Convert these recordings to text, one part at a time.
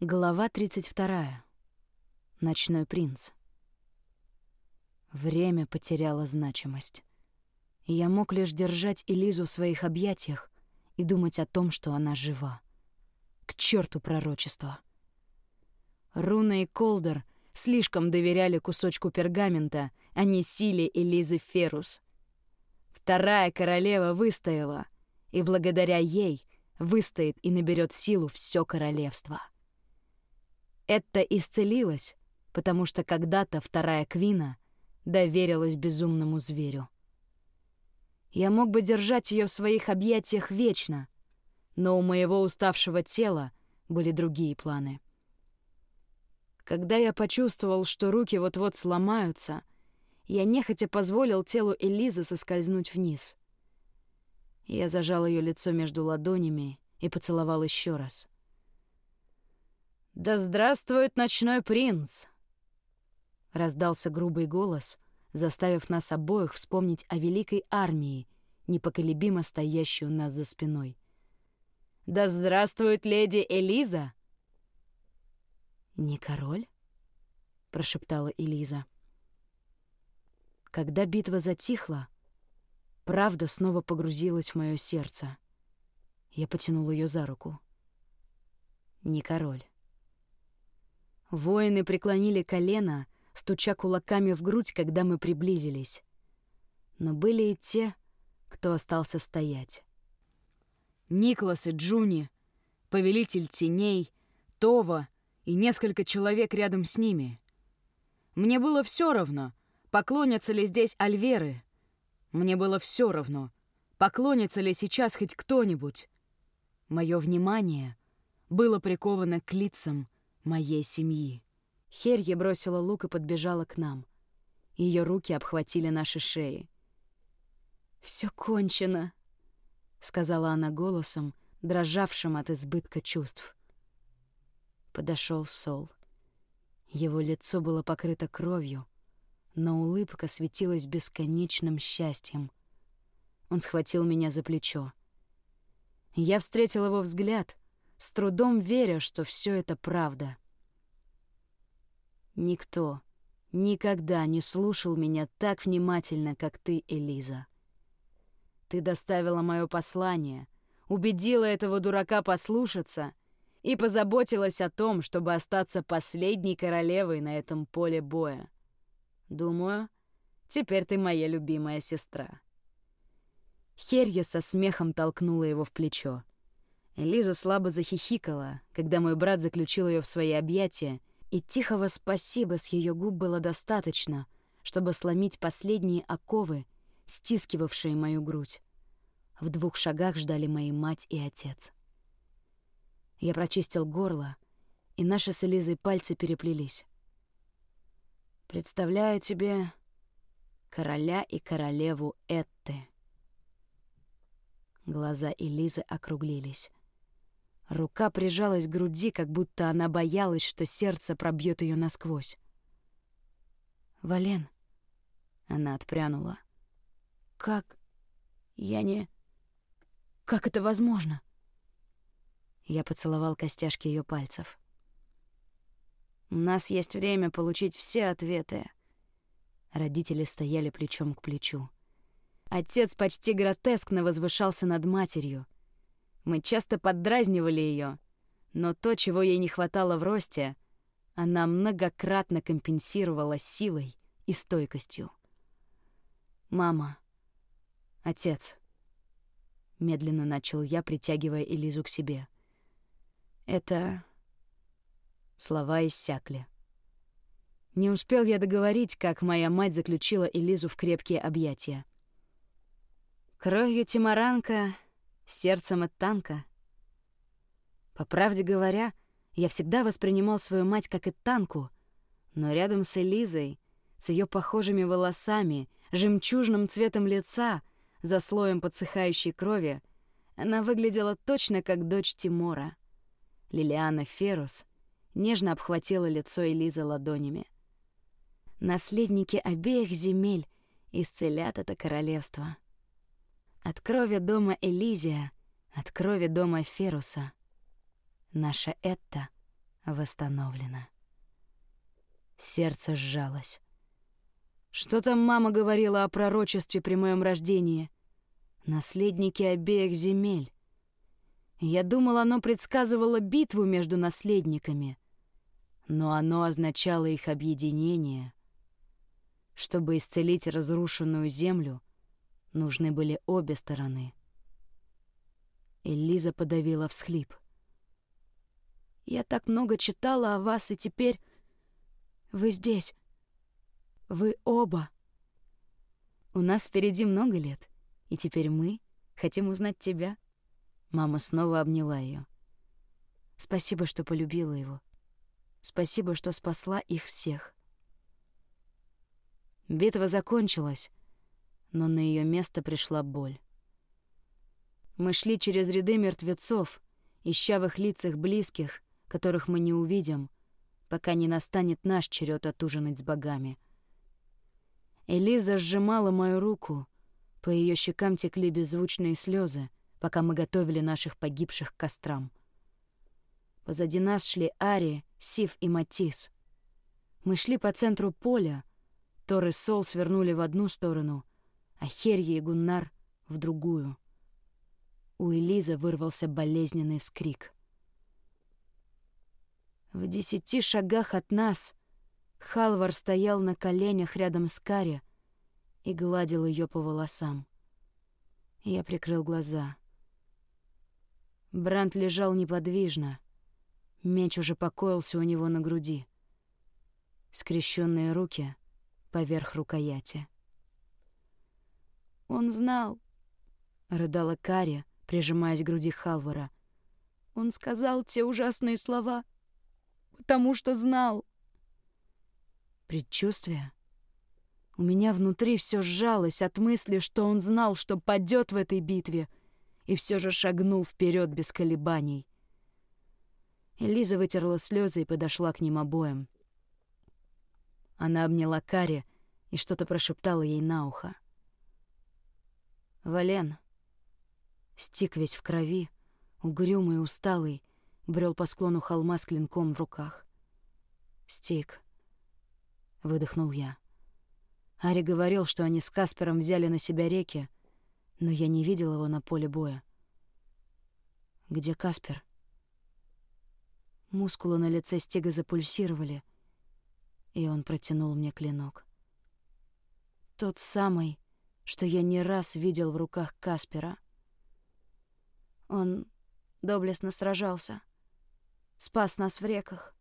Глава 32. Ночной принц. Время потеряло значимость. Я мог лишь держать Элизу в своих объятиях и думать о том, что она жива. К черту пророчества. Руна и Колдер слишком доверяли кусочку пергамента, а не силе Элизы Ферус. Вторая королева выстояла, и благодаря ей выстоит и наберет силу все королевство. Это исцелилась, потому что когда-то вторая Квина доверилась безумному зверю. Я мог бы держать ее в своих объятиях вечно, но у моего уставшего тела были другие планы. Когда я почувствовал, что руки вот-вот сломаются, я нехотя позволил телу Элизы соскользнуть вниз. Я зажал ее лицо между ладонями и поцеловал еще раз — «Да здравствует ночной принц!» Раздался грубый голос, заставив нас обоих вспомнить о великой армии, непоколебимо стоящей у нас за спиной. «Да здравствует леди Элиза!» «Не король?» — прошептала Элиза. Когда битва затихла, правда снова погрузилась в мое сердце. Я потянул ее за руку. «Не король». Воины преклонили колено, стуча кулаками в грудь, когда мы приблизились. Но были и те, кто остался стоять. Никлас и Джуни, повелитель теней, Това и несколько человек рядом с ними. Мне было все равно, поклонятся ли здесь альверы. Мне было все равно, поклонится ли сейчас хоть кто-нибудь. Мое внимание было приковано к лицам, моей семьи. Херья бросила лук и подбежала к нам. Ее руки обхватили наши шеи. Все кончено», — сказала она голосом, дрожавшим от избытка чувств. Подошел Сол. Его лицо было покрыто кровью, но улыбка светилась бесконечным счастьем. Он схватил меня за плечо. Я встретил его взгляд, с трудом веря, что все это правда. Никто никогда не слушал меня так внимательно, как ты, Элиза. Ты доставила мое послание, убедила этого дурака послушаться и позаботилась о том, чтобы остаться последней королевой на этом поле боя. Думаю, теперь ты моя любимая сестра. Херья со смехом толкнула его в плечо. Лиза слабо захихикала, когда мой брат заключил ее в свои объятия, и тихого спасибо с ее губ было достаточно, чтобы сломить последние оковы, стискивавшие мою грудь. В двух шагах ждали мои мать и отец. Я прочистил горло, и наши с Элизой пальцы переплелись. «Представляю тебе короля и королеву Этты». Глаза Элизы округлились. Рука прижалась к груди, как будто она боялась, что сердце пробьет ее насквозь. «Вален», — она отпрянула. «Как? Я не... Как это возможно?» Я поцеловал костяшки ее пальцев. «У нас есть время получить все ответы». Родители стояли плечом к плечу. Отец почти гротескно возвышался над матерью — мы часто поддразнивали ее, но то, чего ей не хватало в росте, она многократно компенсировала силой и стойкостью. «Мама, отец», — медленно начал я, притягивая Элизу к себе. «Это...» Слова иссякли. Не успел я договорить, как моя мать заключила Элизу в крепкие объятия. Кровью Тимаранка сердцем от танка. По правде говоря, я всегда воспринимал свою мать как и танку, но рядом с Элизой, с ее похожими волосами, жемчужным цветом лица, за слоем подсыхающей крови, она выглядела точно как дочь Тимора. Лилиана Ферус нежно обхватила лицо Элизы ладонями. Наследники обеих земель исцелят это королевство. От крови дома Элизия, от крови дома Феруса. Наша Этта восстановлено. Сердце сжалось. Что там мама говорила о пророчестве при моем рождении? Наследники обеих земель. Я думал, оно предсказывало битву между наследниками, но оно означало их объединение. Чтобы исцелить разрушенную землю, нужны были обе стороны. Элиза подавила всхлип. «Я так много читала о вас, и теперь вы здесь. Вы оба. У нас впереди много лет, и теперь мы хотим узнать тебя». Мама снова обняла ее. «Спасибо, что полюбила его. Спасибо, что спасла их всех». Битва закончилась, но на ее место пришла боль. Мы шли через ряды мертвецов, ища в их лицах близких, которых мы не увидим, пока не настанет наш черед отужинать с богами. Элиза сжимала мою руку, по ее щекам текли беззвучные слезы, пока мы готовили наших погибших к кострам. Позади нас шли Ари, Сив и Матис. Мы шли по центру поля, Тор и Сол свернули в одну сторону, а Херья и Гуннар — в другую — у Элизы вырвался болезненный вскрик. В десяти шагах от нас Халвар стоял на коленях рядом с Кари и гладил ее по волосам. Я прикрыл глаза. Брант лежал неподвижно. Меч уже покоился у него на груди. Скрещенные руки поверх рукояти. «Он знал», — рыдала Кари, прижимаясь к груди Халвара. Он сказал те ужасные слова, потому что знал. Предчувствие? У меня внутри все сжалось от мысли, что он знал, что падет в этой битве, и все же шагнул вперед без колебаний. Элиза вытерла слезы и подошла к ним обоим. Она обняла Кари и что-то прошептала ей на ухо. «Вален», Стик весь в крови, угрюмый и усталый, брел по склону холма с клинком в руках. «Стик», — выдохнул я. Ари говорил, что они с Каспером взяли на себя реки, но я не видел его на поле боя. «Где Каспер?» Мускулы на лице Стига запульсировали, и он протянул мне клинок. Тот самый, что я не раз видел в руках Каспера — он доблестно сражался. Спас нас в реках.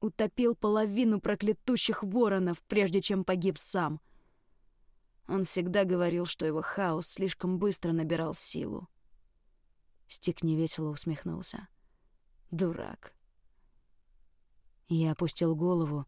Утопил половину проклятущих воронов, прежде чем погиб сам. Он всегда говорил, что его хаос слишком быстро набирал силу. Стик невесело усмехнулся. «Дурак». Я опустил голову,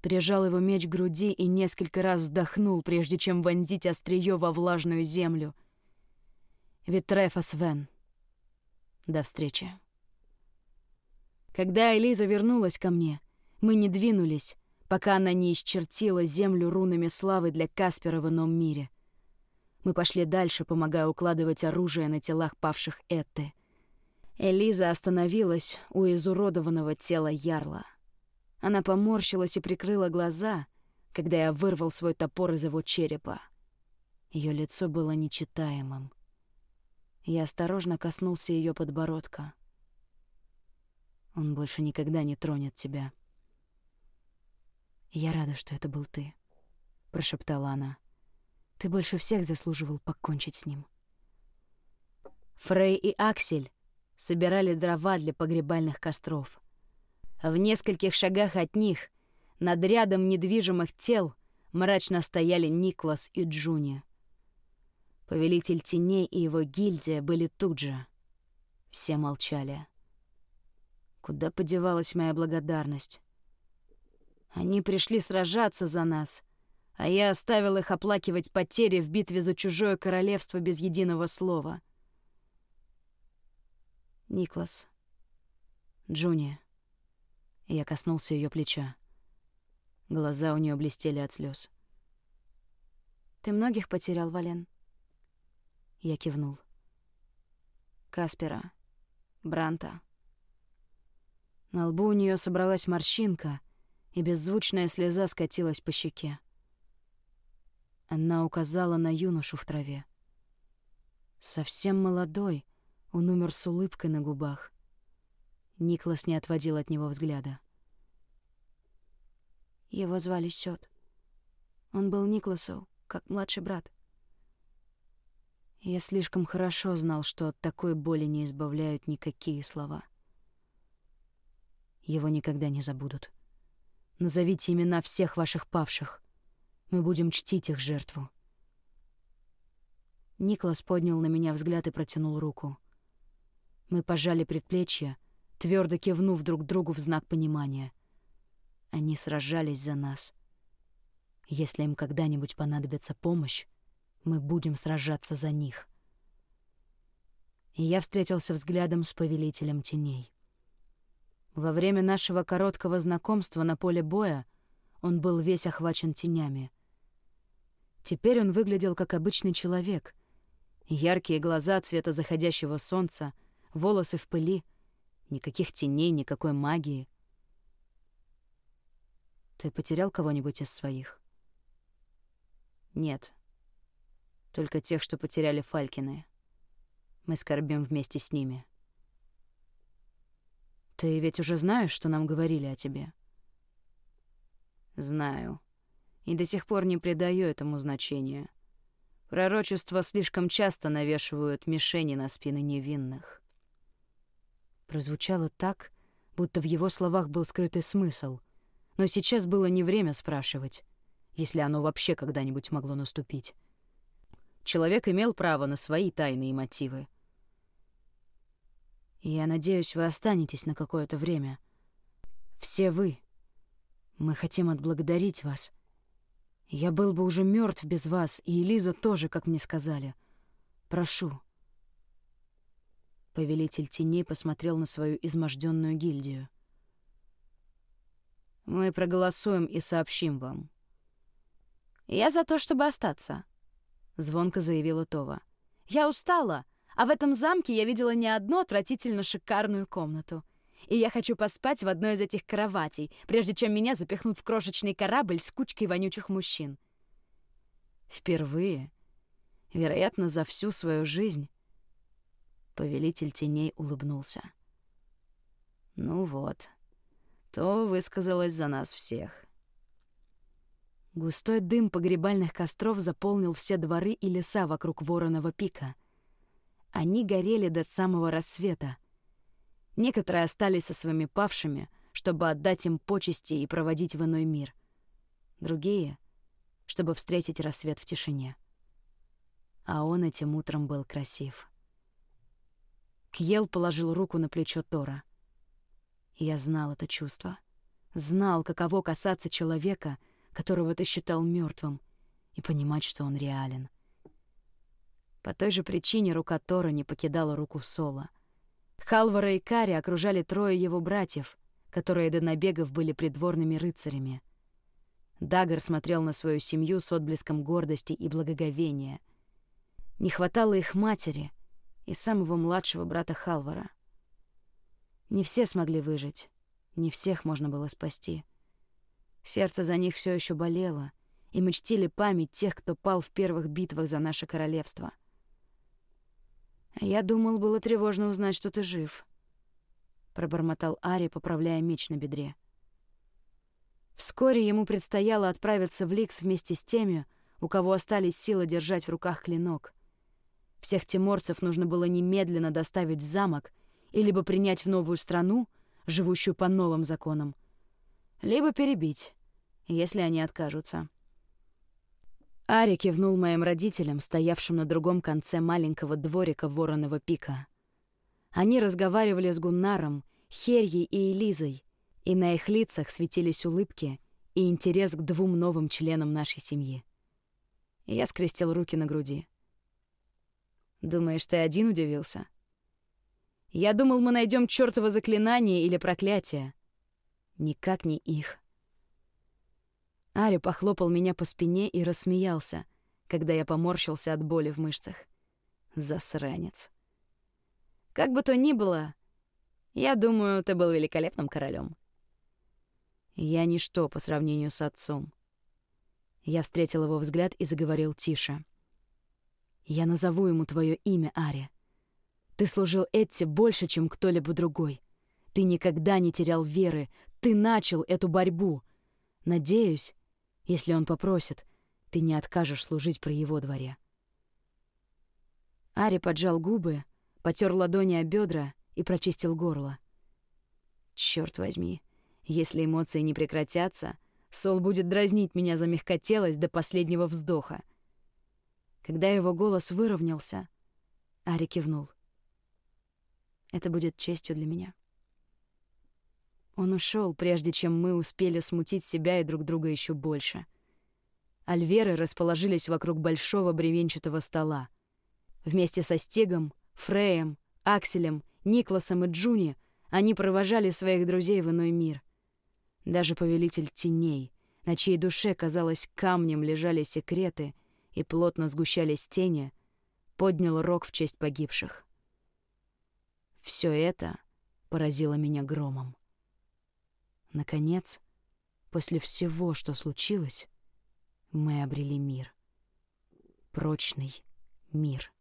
прижал его меч к груди и несколько раз вздохнул, прежде чем вонзить острие во влажную землю. «Витрефас Вен». До встречи. Когда Элиза вернулась ко мне, мы не двинулись, пока она не исчертила землю рунами славы для Каспера в ином мире. Мы пошли дальше, помогая укладывать оружие на телах павших Этты. Элиза остановилась у изуродованного тела Ярла. Она поморщилась и прикрыла глаза, когда я вырвал свой топор из его черепа. Ее лицо было нечитаемым. Я осторожно коснулся ее подбородка. Он больше никогда не тронет тебя. Я рада, что это был ты, прошептала она. Ты больше всех заслуживал покончить с ним. Фрей и Аксель собирали дрова для погребальных костров. В нескольких шагах от них, над рядом недвижимых тел, мрачно стояли Никлас и Джуни. Повелитель теней и его гильдия были тут же. Все молчали. Куда подевалась моя благодарность? Они пришли сражаться за нас, а я оставил их оплакивать потери в битве за чужое королевство без единого слова. Никлас. Джуни. Я коснулся ее плеча. Глаза у нее блестели от слез. «Ты многих потерял, Вален?» Я кивнул. Каспера. Бранта. На лбу у нее собралась морщинка, и беззвучная слеза скатилась по щеке. Она указала на юношу в траве. Совсем молодой, он умер с улыбкой на губах. Никлас не отводил от него взгляда. Его звали Сёд. Он был Никласу, как младший брат. Я слишком хорошо знал, что от такой боли не избавляют никакие слова. Его никогда не забудут. Назовите имена всех ваших павших. Мы будем чтить их жертву. Никлас поднял на меня взгляд и протянул руку. Мы пожали предплечья, твердо кивнув друг другу в знак понимания. Они сражались за нас. Если им когда-нибудь понадобится помощь, мы будем сражаться за них. И я встретился взглядом с повелителем теней. Во время нашего короткого знакомства на поле боя он был весь охвачен тенями. Теперь он выглядел как обычный человек. Яркие глаза цвета заходящего солнца, волосы в пыли, никаких теней, никакой магии. Ты потерял кого-нибудь из своих? Нет. Только тех, что потеряли Фалькины. Мы скорбим вместе с ними. Ты ведь уже знаешь, что нам говорили о тебе? Знаю. И до сих пор не придаю этому значения. Пророчества слишком часто навешивают мишени на спины невинных. Прозвучало так, будто в его словах был скрытый смысл. Но сейчас было не время спрашивать, если оно вообще когда-нибудь могло наступить. Человек имел право на свои тайные мотивы. «Я надеюсь, вы останетесь на какое-то время. Все вы. Мы хотим отблагодарить вас. Я был бы уже мертв без вас, и Элиза тоже, как мне сказали. Прошу». Повелитель теней посмотрел на свою изможденную гильдию. «Мы проголосуем и сообщим вам». «Я за то, чтобы остаться», звонко заявила Това. Я устала, а в этом замке я видела не одну отвратительно шикарную комнату. И я хочу поспать в одной из этих кроватей, прежде чем меня запихнут в крошечный корабль с кучкой вонючих мужчин. Впервые, вероятно, за всю свою жизнь, повелитель теней улыбнулся. Ну вот, то высказалось за нас всех. Густой дым погребальных костров заполнил все дворы и леса вокруг Вороного пика. Они горели до самого рассвета. Некоторые остались со своими павшими, чтобы отдать им почести и проводить в иной мир. Другие — чтобы встретить рассвет в тишине. А он этим утром был красив. Кьел положил руку на плечо Тора. Я знал это чувство. Знал, каково касаться человека — которого ты считал мертвым, и понимать, что он реален. По той же причине рука Тора не покидала руку Сола. Халвара и Кари окружали трое его братьев, которые до набегов были придворными рыцарями. Дагар смотрел на свою семью с отблеском гордости и благоговения. Не хватало их матери и самого младшего брата Халвара. Не все смогли выжить, не всех можно было спасти. Сердце за них все еще болело, и мы чтили память тех, кто пал в первых битвах за наше королевство. «Я думал, было тревожно узнать, что ты жив», — пробормотал Ари, поправляя меч на бедре. Вскоре ему предстояло отправиться в Ликс вместе с теми, у кого остались силы держать в руках клинок. Всех тиморцев нужно было немедленно доставить в замок и либо принять в новую страну, живущую по новым законам, либо перебить, если они откажутся. Ари кивнул моим родителям, стоявшим на другом конце маленького дворика Вороного пика. Они разговаривали с Гуннаром, Херьей и Элизой, и на их лицах светились улыбки и интерес к двум новым членам нашей семьи. Я скрестил руки на груди. «Думаешь, ты один удивился?» «Я думал, мы найдем чёртово заклинание или проклятие. Никак не их. Ари похлопал меня по спине и рассмеялся, когда я поморщился от боли в мышцах. Засранец. Как бы то ни было, Я думаю, ты был великолепным королем. Я ничто по сравнению с отцом. Я встретил его взгляд и заговорил тише. Я назову ему твое имя, Ари. Ты служил Этти больше, чем кто-либо другой. Ты никогда не терял веры. Ты начал эту борьбу. Надеюсь, если он попросит, ты не откажешь служить при его дворе. Ари поджал губы, потер ладони о бедра и прочистил горло. Черт возьми, если эмоции не прекратятся, Сол будет дразнить меня за мягкотелость до последнего вздоха. Когда его голос выровнялся, Ари кивнул. Это будет честью для меня. Он ушел, прежде чем мы успели смутить себя и друг друга еще больше. Альверы расположились вокруг большого бревенчатого стола. Вместе со Стегом, Фреем, Акселем, Никласом и Джуни они провожали своих друзей в иной мир — даже повелитель теней, на чьей душе, казалось, камнем лежали секреты и плотно сгущались тени, поднял рог в честь погибших. Все это поразило меня громом. Наконец, после всего, что случилось, мы обрели мир. Прочный мир.